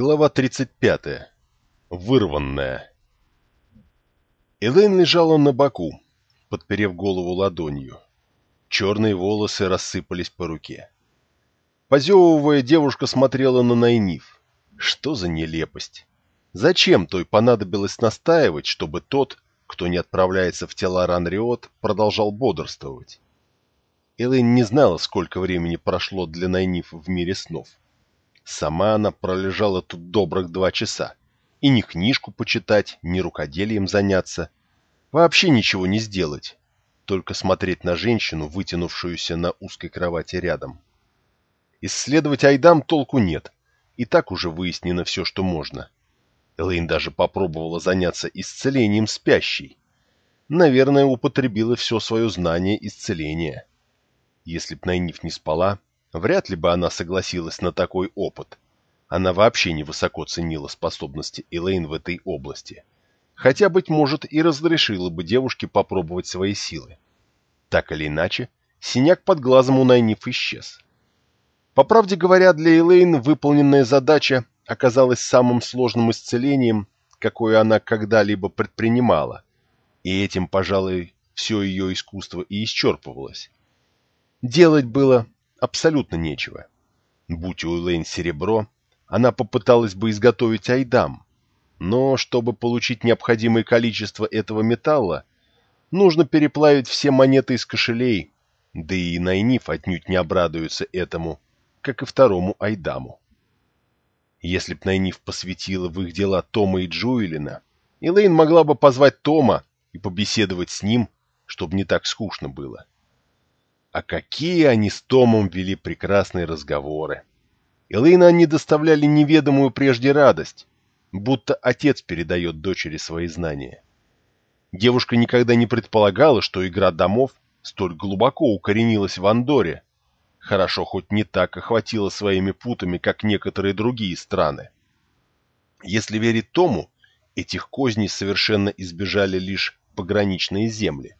Глава 35. Вырванная. Элейн лежала на боку, подперев голову ладонью. Черные волосы рассыпались по руке. Позевывая, девушка смотрела на Найниф. Что за нелепость? Зачем той понадобилось настаивать, чтобы тот, кто не отправляется в тела Ранриот, продолжал бодрствовать? Элейн не знала, сколько времени прошло для Найниф в мире снов. Сама она пролежала тут добрых два часа. И ни книжку почитать, ни рукоделием заняться. Вообще ничего не сделать. Только смотреть на женщину, вытянувшуюся на узкой кровати рядом. Исследовать Айдам толку нет. И так уже выяснено все, что можно. Элэйн даже попробовала заняться исцелением спящей. Наверное, употребила все свое знание исцеления. Если б Найниф не спала, Вряд ли бы она согласилась на такой опыт. Она вообще невысоко ценила способности Элейн в этой области. Хотя, быть может, и разрешила бы девушке попробовать свои силы. Так или иначе, синяк под глазом у Найниф исчез. По правде говоря, для Элейн выполненная задача оказалась самым сложным исцелением, какое она когда-либо предпринимала, и этим, пожалуй, все ее искусство и исчерпывалось. Делать было абсолютно нечего. Будь у Элейн серебро, она попыталась бы изготовить айдам, но чтобы получить необходимое количество этого металла, нужно переплавить все монеты из кошелей, да и Найниф отнюдь не обрадуется этому, как и второму айдаму. Если б Найниф посвятила в их дела Тома и Джуэлина, Элейн могла бы позвать Тома и побеседовать с ним, чтобы не так скучно было. — а какие они с Томом вели прекрасные разговоры. Элэйна они доставляли неведомую прежде радость, будто отец передает дочери свои знания. Девушка никогда не предполагала, что игра домов столь глубоко укоренилась в Андоре. Хорошо хоть не так охватила своими путами, как некоторые другие страны. Если верить Тому, этих козней совершенно избежали лишь пограничные земли.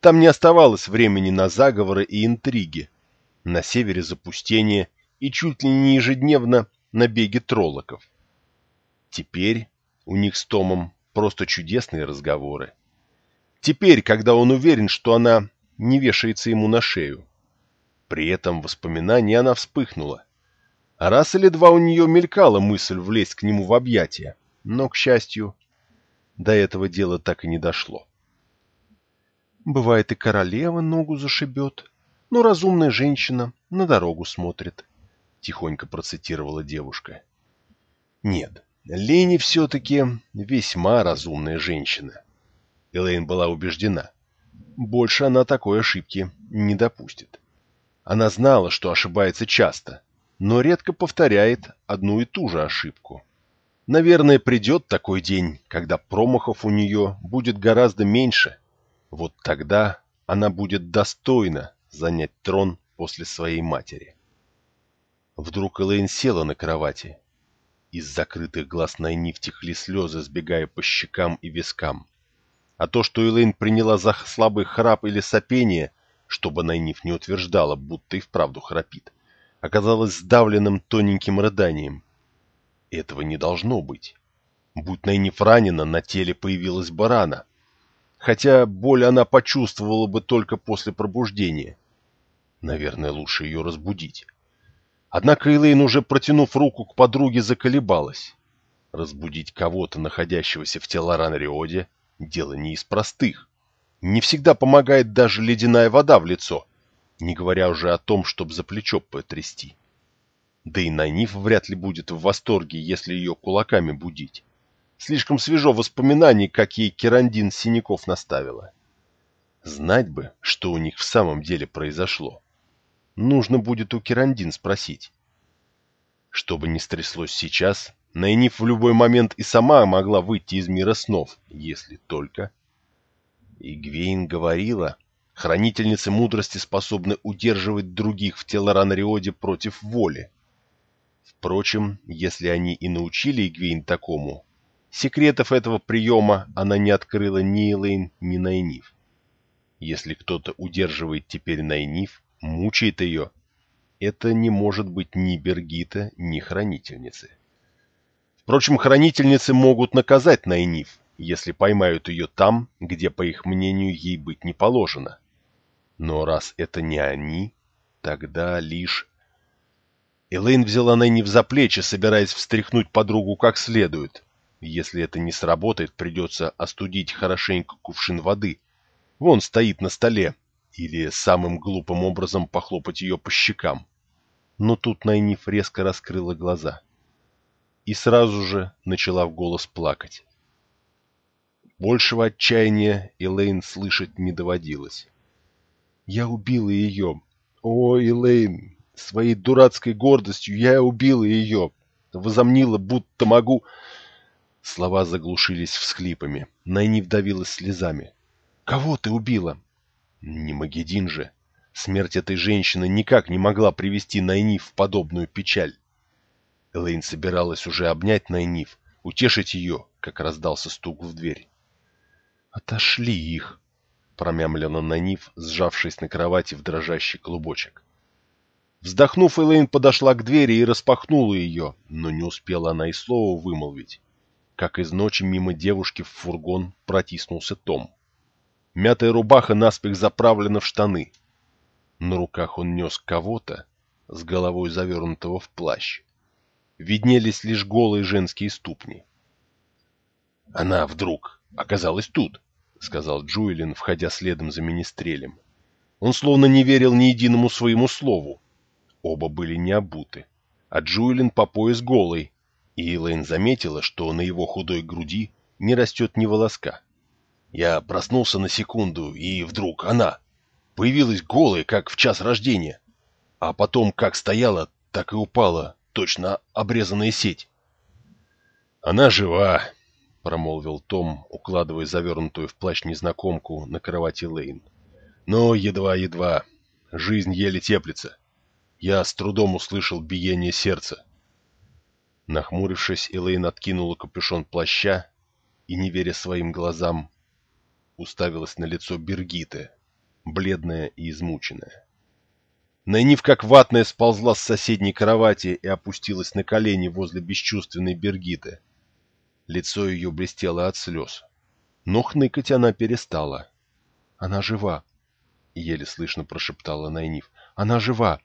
Там не оставалось времени на заговоры и интриги. На севере запустение и чуть ли не ежедневно набеги троллоков. Теперь у них с Томом просто чудесные разговоры. Теперь, когда он уверен, что она не вешается ему на шею. При этом воспоминании она вспыхнула. Раз или два у нее мелькала мысль влезть к нему в объятия, но, к счастью, до этого дела так и не дошло. Бывает и королева ногу зашибет, но разумная женщина на дорогу смотрит, — тихонько процитировала девушка. Нет, Лени все-таки весьма разумная женщина. Элейн была убеждена. Больше она такой ошибки не допустит. Она знала, что ошибается часто, но редко повторяет одну и ту же ошибку. Наверное, придет такой день, когда промахов у нее будет гораздо меньше — вот тогда она будет достойна занять трон после своей матери. Вдруг Элэйн села на кровати. Из закрытых глаз Найниф текли слезы, сбегая по щекам и вискам. А то, что Элэйн приняла за слабый храп или сопение, чтобы Найниф не утверждала, будто и вправду храпит, оказалось сдавленным тоненьким рыданием. Этого не должно быть. Будь Найниф ранена, на теле появилась барана — хотя боль она почувствовала бы только после пробуждения. Наверное, лучше ее разбудить. Однако Элейн, уже протянув руку к подруге, заколебалась. Разбудить кого-то, находящегося в Телоран-Риоде, дело не из простых. Не всегда помогает даже ледяная вода в лицо, не говоря уже о том, чтобы за плечо потрясти. Да и Найниф вряд ли будет в восторге, если ее кулаками будить. Слишком свежо воспоминаний, как ей Керандин синяков наставила. Знать бы, что у них в самом деле произошло. Нужно будет у Керандин спросить. Что бы ни стряслось сейчас, Найниф в любой момент и сама могла выйти из мира снов, если только... Игвейн говорила, хранительницы мудрости способны удерживать других в Телоранриоде против воли. Впрочем, если они и научили Игвейн такому, Секретов этого приема она не открыла ни Элэйн, ни Найниф. Если кто-то удерживает теперь Найниф, мучает ее, это не может быть ни Бергита, ни Хранительницы. Впрочем, хранительницы могут наказать Найниф, если поймают ее там, где, по их мнению, ей быть не положено. Но раз это не они, тогда лишь... Элейн взяла Найниф за плечи, собираясь встряхнуть подругу как следует. Если это не сработает, придется остудить хорошенько кувшин воды. Вон стоит на столе. Или самым глупым образом похлопать ее по щекам. Но тут Найниф резко раскрыла глаза. И сразу же начала в голос плакать. Большего отчаяния Элейн слышать не доводилось. «Я убила ее! О, Элейн! Своей дурацкой гордостью я убила ее! Возомнила, будто могу...» Слова заглушились всхлипами. Найни вдавилась слезами. «Кого ты убила?» «Не Магедин же!» Смерть этой женщины никак не могла привести Найниф в подобную печаль. Элейн собиралась уже обнять Найниф, утешить ее, как раздался стук в дверь. «Отошли их!» — промямлила Нанив, сжавшись на кровати в дрожащий клубочек. Вздохнув, Элейн подошла к двери и распахнула ее, но не успела она и слова вымолвить. Как из ночи мимо девушки в фургон протиснулся Том. Мятая рубаха наспех заправлена в штаны. На руках он нес кого-то, с головой завернутого в плащ. Виднелись лишь голые женские ступни. Она вдруг оказалась тут», — сказал Джуэлин, входя следом за министрелем. Он словно не верил ни единому своему слову. Оба были не обуты, а Джуэлин по пояс голый, и Элэйн заметила, что на его худой груди не растет ни волоска. Я проснулся на секунду, и вдруг она появилась голой, как в час рождения, а потом как стояла, так и упала, точно обрезанная сеть. «Она жива», — промолвил Том, укладывая завернутую в плащ незнакомку на кровати Лейн. «Но едва-едва. Жизнь еле теплится. Я с трудом услышал биение сердца». Нахмурившись, Элейн откинула капюшон плаща и, не веря своим глазам, уставилась на лицо Бергиты, бледная и измученная. Найниф как ватная сползла с соседней кровати и опустилась на колени возле бесчувственной Бергиты. Лицо ее блестело от слез. Но хныкать она перестала. «Она жива!» — еле слышно прошептала Найниф. «Она жива!»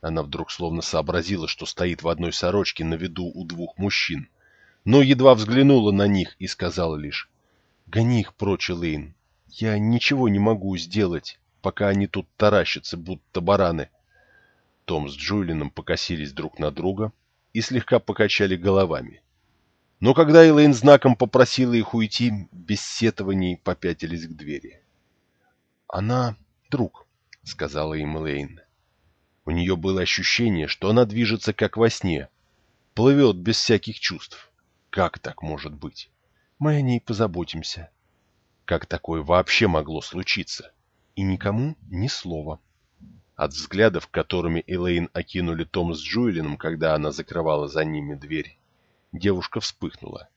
Она вдруг словно сообразила, что стоит в одной сорочке на виду у двух мужчин. Но едва взглянула на них и сказала лишь «Гони их прочь, Элэйн. Я ничего не могу сделать, пока они тут таращатся, будто бараны». Том с Джулином покосились друг на друга и слегка покачали головами. Но когда Элэйн знаком попросила их уйти, без сетований попятились к двери. «Она друг», — сказала им Элэйн. У нее было ощущение, что она движется как во сне, плывет без всяких чувств. Как так может быть? Мы о ней позаботимся. Как такое вообще могло случиться? И никому ни слова. От взглядов, которыми Элейн окинули Том с Джуэлином, когда она закрывала за ними дверь, Девушка вспыхнула.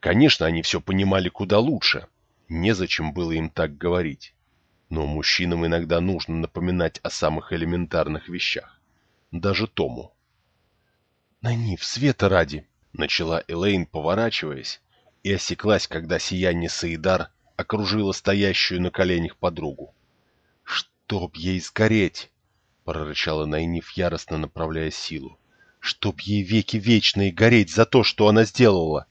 Конечно, они все понимали куда лучше. Незачем было им так говорить. Но мужчинам иногда нужно напоминать о самых элементарных вещах. Даже Тому. «Нанив, света ради!» — начала Элейн, поворачиваясь, и осеклась, когда сияние Саидар окружило стоящую на коленях подругу. «Чтоб ей сгореть!» — прорычала Найниф, яростно направляя силу. Чтоб ей веки вечные гореть за то, что она сделала!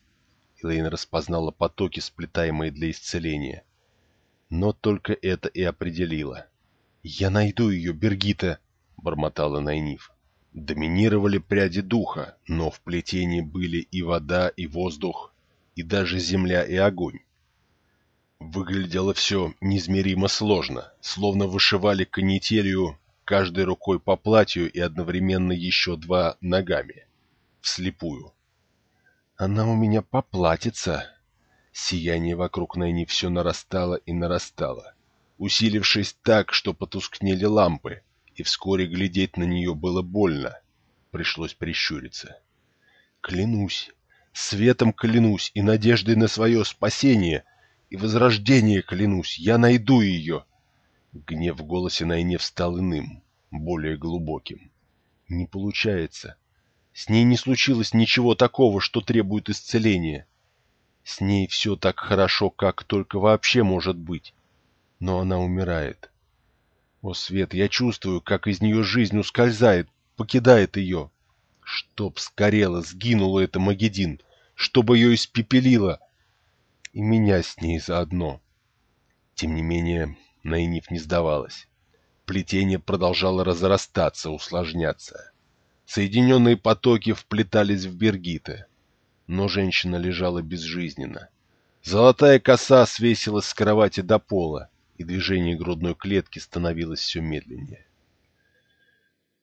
Элейн распознала потоки, сплетаемые для исцеления. Но только это и определило. «Я найду ее, Бергита!» — бормотала Найниф. Доминировали пряди духа, но в плетении были и вода, и воздух, и даже земля и огонь. Выглядело все неизмеримо сложно, словно вышивали канителью каждой рукой по платью и одновременно еще два ногами. Вслепую. Она у меня поплатится. Сияние вокруг Найни все нарастало и нарастало, усилившись так, что потускнели лампы, и вскоре глядеть на нее было больно. Пришлось прищуриться. Клянусь, светом клянусь и надеждой на свое спасение и возрождение клянусь, я найду ее. Гнев в голосе Найне стал иным, более глубоким. Не получается. С ней не случилось ничего такого, что требует исцеления. С ней все так хорошо, как только вообще может быть. Но она умирает. О, Свет, я чувствую, как из нее жизнь ускользает, покидает ее. Чтоб сгорела, сгинула эта Магедин, чтобы ее испепелило. И меня с ней заодно. Тем не менее, Найниф не сдавалась. Плетение продолжало разрастаться, усложняться. Соединенные потоки вплетались в Бергиты. Но женщина лежала безжизненно. Золотая коса свесилась с кровати до пола и движение грудной клетки становилось все медленнее.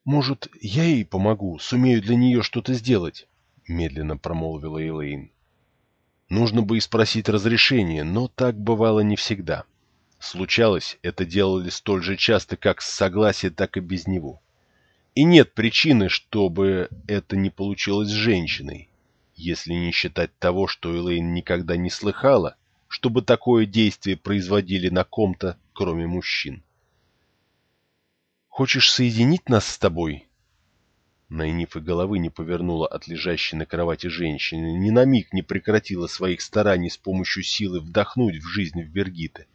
«Может, я ей помогу, сумею для нее что-то сделать?» — медленно промолвила Элейн. Нужно бы и спросить разрешение, но так бывало не всегда. Случалось, это делали столь же часто как с согласия, так и без него. И нет причины, чтобы это не получилось с женщиной, если не считать того, что Элейн никогда не слыхала, чтобы такое действие производили на ком-то, кроме мужчин. «Хочешь соединить нас с тобой?» Найниф и головы не повернула от лежащей на кровати женщины, ни на миг не прекратила своих стараний с помощью силы вдохнуть в жизнь в Бергиты.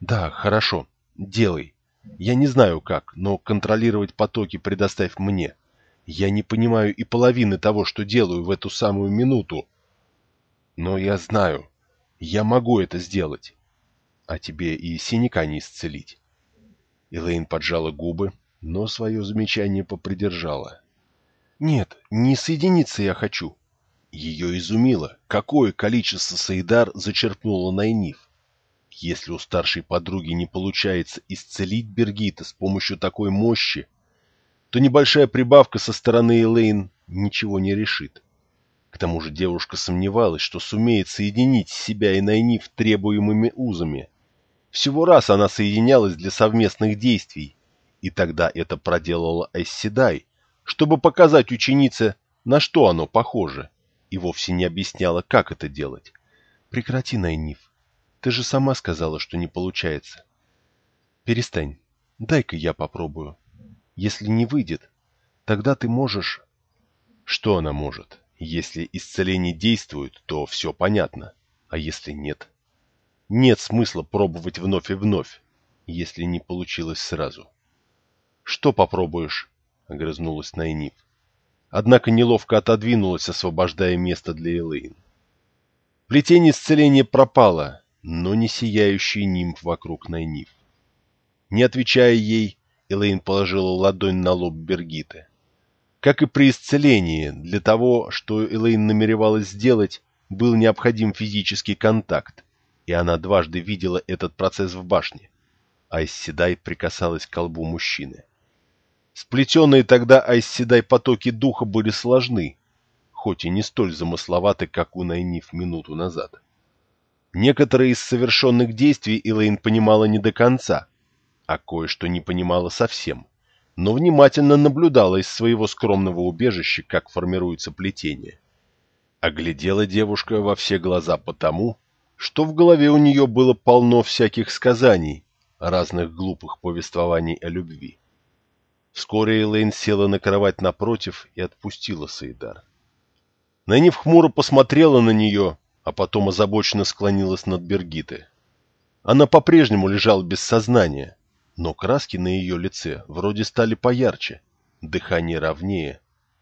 «Да, хорошо, делай. Я не знаю как, но контролировать потоки предоставь мне. Я не понимаю и половины того, что делаю в эту самую минуту. Но я знаю, я могу это сделать. А тебе и синяка не исцелить. Элейн поджала губы, но свое замечание попридержала. Нет, не соединиться я хочу. Ее изумило, какое количество Саидар зачерпнула Найниф. Если у старшей подруги не получается исцелить Бергита с помощью такой мощи, то небольшая прибавка со стороны Элейн ничего не решит. К тому же девушка сомневалась, что сумеет соединить себя и Найниф требуемыми узами. Всего раз она соединялась для совместных действий, и тогда это проделала Эсседай, чтобы показать ученице, на что оно похоже, и вовсе не объясняла, как это делать. «Прекрати, Найниф. Ты же сама сказала, что не получается. Перестань. Дай-ка я попробую. Если не выйдет, тогда ты можешь...» «Что она может?» Если исцеление действует, то все понятно. А если нет? Нет смысла пробовать вновь и вновь, если не получилось сразу. «Что попробуешь?» — огрызнулась Найниф. Однако неловко отодвинулась, освобождая место для Элейн. Плетение исцеления пропало, но не сияющий нимб вокруг Найниф. Не отвечая ей, Элейн положила ладонь на лоб Бергиты. Как и при исцелении, для того, что Элейн намеревалась сделать, был необходим физический контакт, и она дважды видела этот процесс в башне. Айсседай прикасалась к колбу мужчины. Сплетенные тогда Айсседай потоки духа были сложны, хоть и не столь замысловаты, как у Найниф минуту назад. Некоторые из совершенных действий Элейн понимала не до конца, а кое-что не понимала совсем но внимательно наблюдала из своего скромного убежища, как формируется плетение. Оглядела девушка во все глаза потому, что в голове у нее было полно всяких сказаний, разных глупых повествований о любви. Вскоре Элейн села на кровать напротив и отпустила Саидар. Найниф хмуро посмотрела на нее, а потом озабоченно склонилась над Бергиты. Она по-прежнему лежала без сознания, но краски на ее лице вроде стали поярче, дыхание ровнее,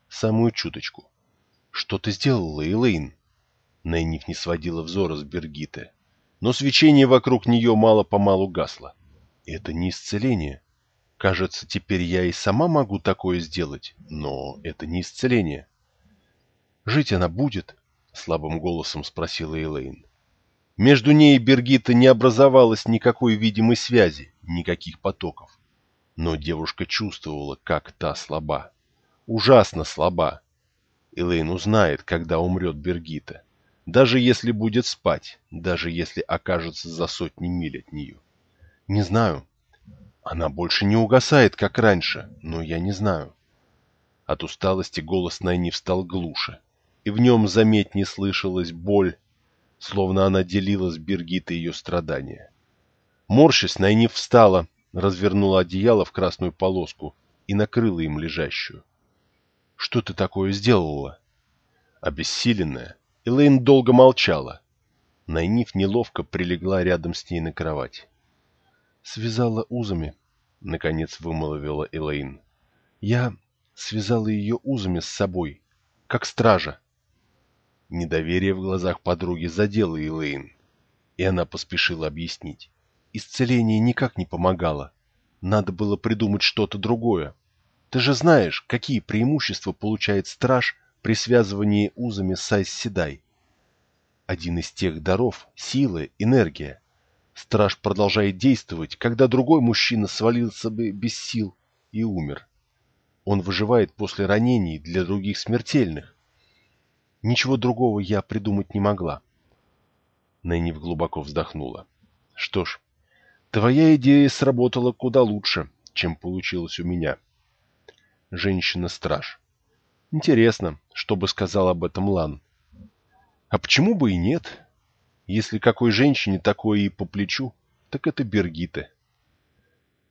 самую чуточку. «Что ты сделала, Элейн?» Найниф не сводила взора с Бергиты, но свечение вокруг нее мало-помалу гасло. «Это не исцеление. Кажется, теперь я и сама могу такое сделать, но это не исцеление». «Жить она будет?» — слабым голосом спросила Элейн. Между ней и Бергита не образовалось никакой видимой связи, никаких потоков. Но девушка чувствовала, как та слаба. Ужасно слаба. Элейн узнает, когда умрет Бергита. Даже если будет спать, даже если окажется за сотни миль от нее. Не знаю. Она больше не угасает, как раньше, но я не знаю. От усталости голос Найни встал глуше, и в нем заметнее слышалась боль, словно она делила с Бергитой ее страдания. Морщась, Найниф встала, развернула одеяло в красную полоску и накрыла им лежащую. — Что Что ты такое сделала?» Обессиленная, Элейн долго молчала. Найниф неловко прилегла рядом с ней на кровать. «Связала узами», — наконец вымолвила Элейн. «Я связала ее узами с собой, как стража». Недоверие в глазах подруги задело Элейн, и она поспешила объяснить. Исцеление никак не помогало. Надо было придумать что-то другое. Ты же знаешь, какие преимущества получает страж при связывании узами с Айс-Седай. Один из тех даров – сила, энергия. Страж продолжает действовать, когда другой мужчина свалился бы без сил и умер. Он выживает после ранений для других смертельных. Ничего другого я придумать не могла. Нэннив глубоко вздохнула. Что ж, твоя идея сработала куда лучше, чем получилось у меня. Женщина-страж. Интересно, что бы сказал об этом Лан. А почему бы и нет? Если какой женщине такое и по плечу, так это Бергита.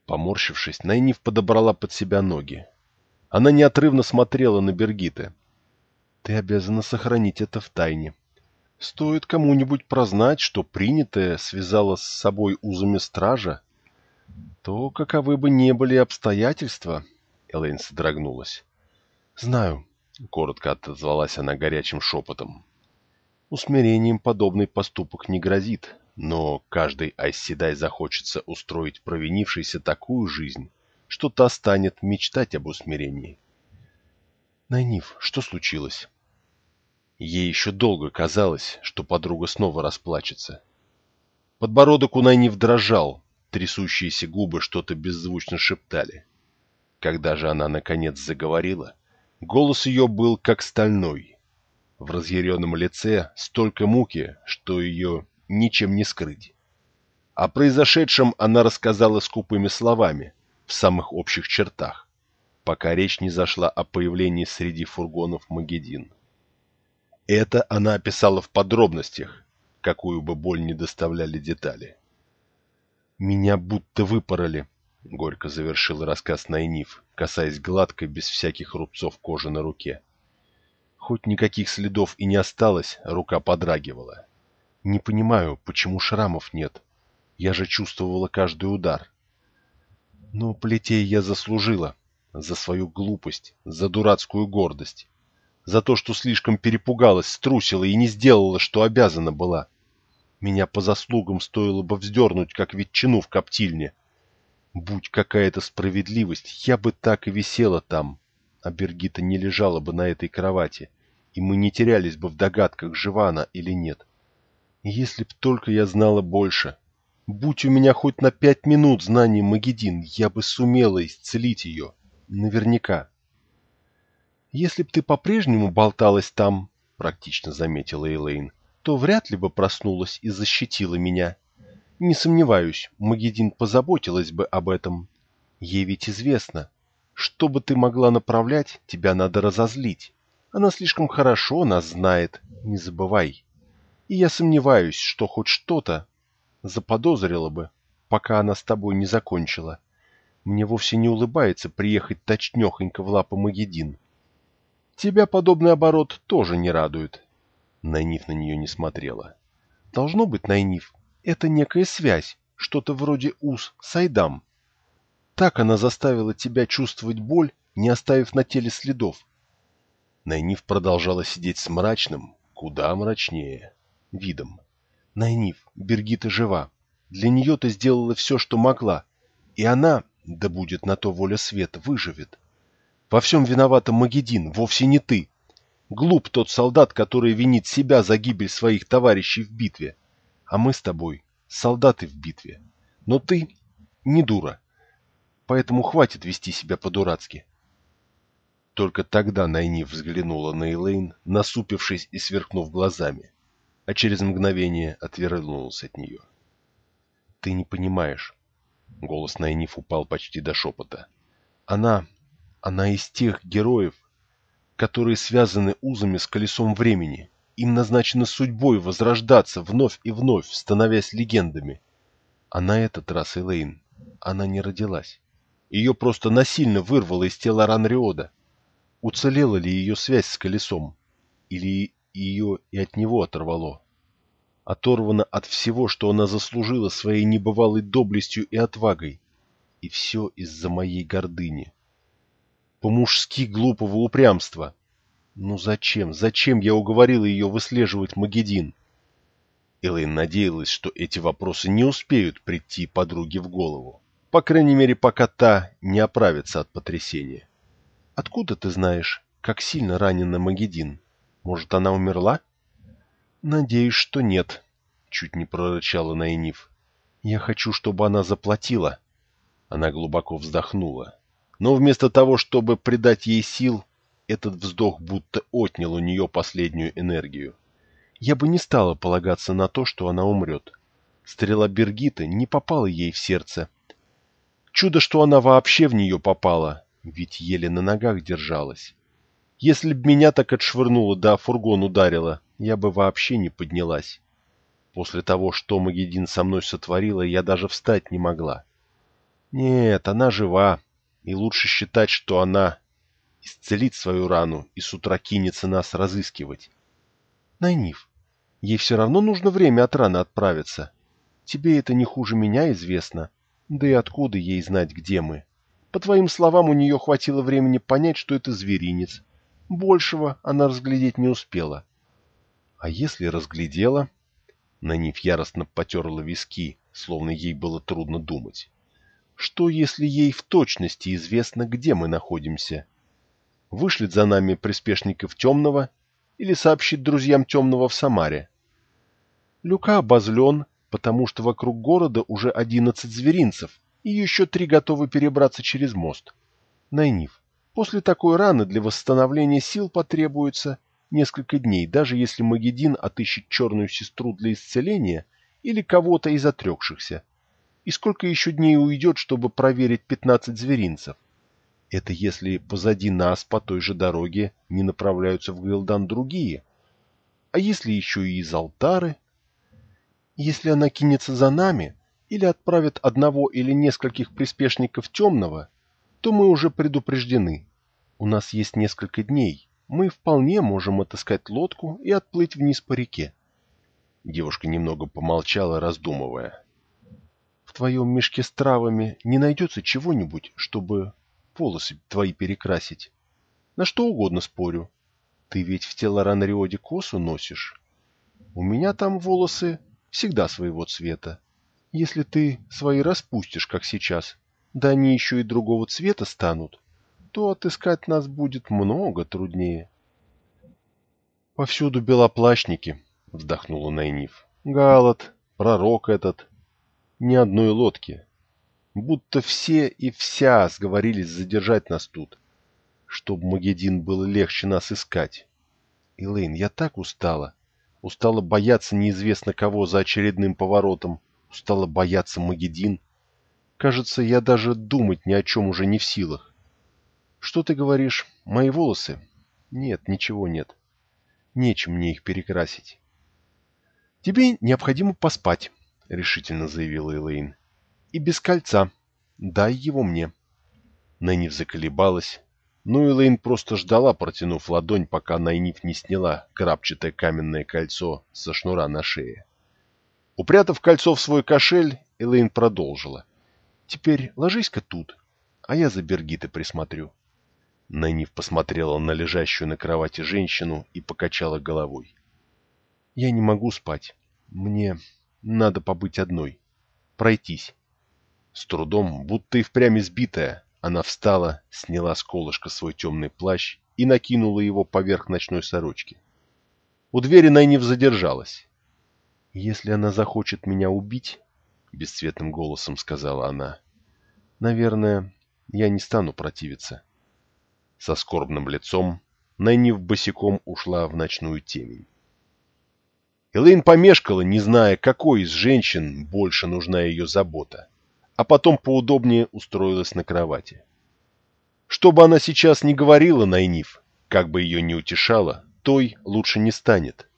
Поморщившись, Найниф подобрала под себя ноги. Она неотрывно смотрела на Бергиты. Ты обязана сохранить это в тайне. Стоит кому-нибудь прознать, что принятое связало с собой узами стража, то каковы бы ни были обстоятельства, Элэйн содрогнулась. Знаю, коротко отозвалась она горячим шепотом. Усмирением подобный поступок не грозит, но каждый Айседай захочется устроить провинившейся такую жизнь, что та станет мечтать об усмирении. Найниф, что случилось? Ей еще долго казалось, что подруга снова расплачется. Подбородок у Найниф дрожал, трясущиеся губы что-то беззвучно шептали. Когда же она наконец заговорила, голос ее был как стальной, в разъяренном лице столько муки, что ее ничем не скрыть. О произошедшем она рассказала скупыми словами, в самых общих чертах, пока речь не зашла о появлении среди фургонов Магедин. Это она описала в подробностях, какую бы боль не доставляли детали. «Меня будто выпороли», — горько завершил рассказ Найниф, касаясь гладкой, без всяких рубцов кожи на руке. Хоть никаких следов и не осталось, рука подрагивала. Не понимаю, почему шрамов нет. Я же чувствовала каждый удар. Но плетей я заслужила. За свою глупость, за дурацкую гордость. За то, что слишком перепугалась, струсила и не сделала, что обязана была. Меня по заслугам стоило бы вздернуть, как ветчину в коптильне. Будь какая-то справедливость, я бы так и висела там, а Бергита не лежала бы на этой кровати, и мы не терялись бы в догадках, жива она или нет. Если б только я знала больше. Будь у меня хоть на пять минут знаний Магедин, я бы сумела исцелить ее. Наверняка. Если б ты по-прежнему болталась там, практично заметила Элейн, то вряд ли бы проснулась и защитила меня. Не сомневаюсь, Магедин позаботилась бы об этом. Ей ведь известно, что бы ты могла направлять, тебя надо разозлить. Она слишком хорошо нас знает, не забывай. И я сомневаюсь, что хоть что-то заподозрила бы, пока она с тобой не закончила. Мне вовсе не улыбается приехать точнёхонько в лапы Магедин. Тебя подобный оборот тоже не радует. Найниф на нее не смотрела. Должно быть, Найниф, это некая связь, что-то вроде уз Сайдам. Так она заставила тебя чувствовать боль, не оставив на теле следов. Найниф продолжала сидеть с мрачным, куда мрачнее, видом. Найниф, Бергита жива. Для нее ты сделала все, что могла. И она, да будет на то воля света, выживет. Во всем виновата Магедин, вовсе не ты. Глуп тот солдат, который винит себя за гибель своих товарищей в битве. А мы с тобой солдаты в битве. Но ты не дура. Поэтому хватит вести себя по-дурацки. Только тогда Найни взглянула на Элейн, насупившись и сверкнув глазами, а через мгновение отвернулась от нее. «Ты не понимаешь». Голос Найниф упал почти до шепота. «Она... она из тех героев, которые связаны узами с колесом времени. Им назначено судьбой возрождаться вновь и вновь, становясь легендами. А на этот раз, Элейн, она не родилась. Ее просто насильно вырвало из тела Ранриода. Уцелела ли ее связь с колесом? Или ее и от него оторвало? Оторвана от всего, что она заслужила своей небывалой доблестью и отвагой. И все из-за моей гордыни. По-мужски глупого упрямства. Ну зачем, зачем я уговорила ее выслеживать Магеддин? Элэйн надеялась, что эти вопросы не успеют прийти подруге в голову. По крайней мере, пока та не оправится от потрясения. «Откуда ты знаешь, как сильно ранена Магеддин? Может, она умерла?» «Надеюсь, что нет», — чуть не прорычала Найниф. «Я хочу, чтобы она заплатила». Она глубоко вздохнула. Но вместо того, чтобы придать ей сил, этот вздох будто отнял у нее последнюю энергию. Я бы не стала полагаться на то, что она умрет. Стрела Бергита не попала ей в сердце. Чудо, что она вообще в нее попала, ведь еле на ногах держалась. Если б меня так отшвырнуло, да фургон ударило, я бы вообще не поднялась. После того, что Магеддин со мной сотворила, я даже встать не могла. Нет, она жива, и лучше считать, что она исцелит свою рану и с утра кинется нас разыскивать. Найниф, ей все равно нужно время от раны отправиться. Тебе это не хуже меня известно. Да и откуда ей знать, где мы? По твоим словам, у нее хватило времени понять, что это зверинец. Большего она разглядеть не успела. А если разглядела? Нанив яростно потерла виски, словно ей было трудно думать. Что, если ей в точности известно, где мы находимся? Вышлет за нами приспешников Темного или сообщит друзьям Темного в Самаре. Люка обозлен, потому что вокруг города уже одиннадцать зверинцев, и еще три готовы перебраться через мост. Найниф, после такой раны для восстановления сил потребуется несколько дней, даже если Магеддин отыщет черную сестру для исцеления или кого-то из отрекшихся. И сколько еще дней уйдет, чтобы проверить пятнадцать зверинцев? Это если позади нас по той же дороге не направляются в Гвилдан другие. А если еще и из Алтары? Если она кинется за нами или отправит одного или нескольких приспешников темного, то мы уже предупреждены. У нас есть несколько дней. Мы вполне можем отыскать лодку и отплыть вниз по реке. Девушка немного помолчала, раздумывая. Твоем мешке с травами не найдется чего-нибудь, чтобы волосы твои перекрасить. На что угодно спорю. Ты ведь в тело Ранриоде косу носишь. У меня там волосы всегда своего цвета. Если ты свои распустишь, как сейчас, да они еще и другого цвета станут, то отыскать нас будет много труднее. Повсюду белоплащники, вздохнула Найниф. Галат, пророк этот. Ни одной лодки будто все и вся сговорились задержать нас тут, чтобы Магеддин было легче нас искать. Элейн, я так устала. Устала бояться неизвестно кого за очередным поворотом. Устала бояться Магеддин. Кажется, я даже думать ни о чем уже не в силах. Что ты говоришь? Мои волосы? Нет, ничего нет. Нечем мне их перекрасить. Тебе необходимо поспать, решительно заявила Элейн и без кольца. Дай его мне. Найниф заколебалась, но Элейн просто ждала, протянув ладонь, пока Найниф не сняла крапчатое каменное кольцо со шнура на шее. Упрятав кольцо в свой кошель, Элейн продолжила. «Теперь ложись-ка тут, а я за Бергиты присмотрю». Найниф посмотрела на лежащую на кровати женщину и покачала головой. «Я не могу спать. Мне надо побыть одной. Пройтись». С трудом, будто и впрямь избитая, она встала, сняла с колышка свой темный плащ и накинула его поверх ночной сорочки. У двери Найниф задержалась. «Если она захочет меня убить, — бесцветным голосом сказала она, — наверное, я не стану противиться». Со скорбным лицом Найниф босиком ушла в ночную темень. Элейн помешкала, не зная, какой из женщин больше нужна ее забота а потом поудобнее устроилась на кровати. Что бы она сейчас ни говорила, Найниф, как бы ее ни утешала, той лучше не станет.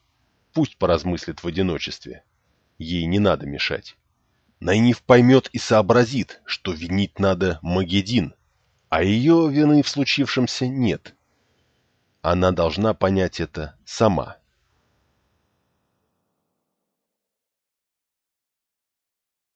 Пусть поразмыслит в одиночестве. Ей не надо мешать. Найниф поймет и сообразит, что винить надо Магедин, а ее вины в случившемся нет. Она должна понять это сама.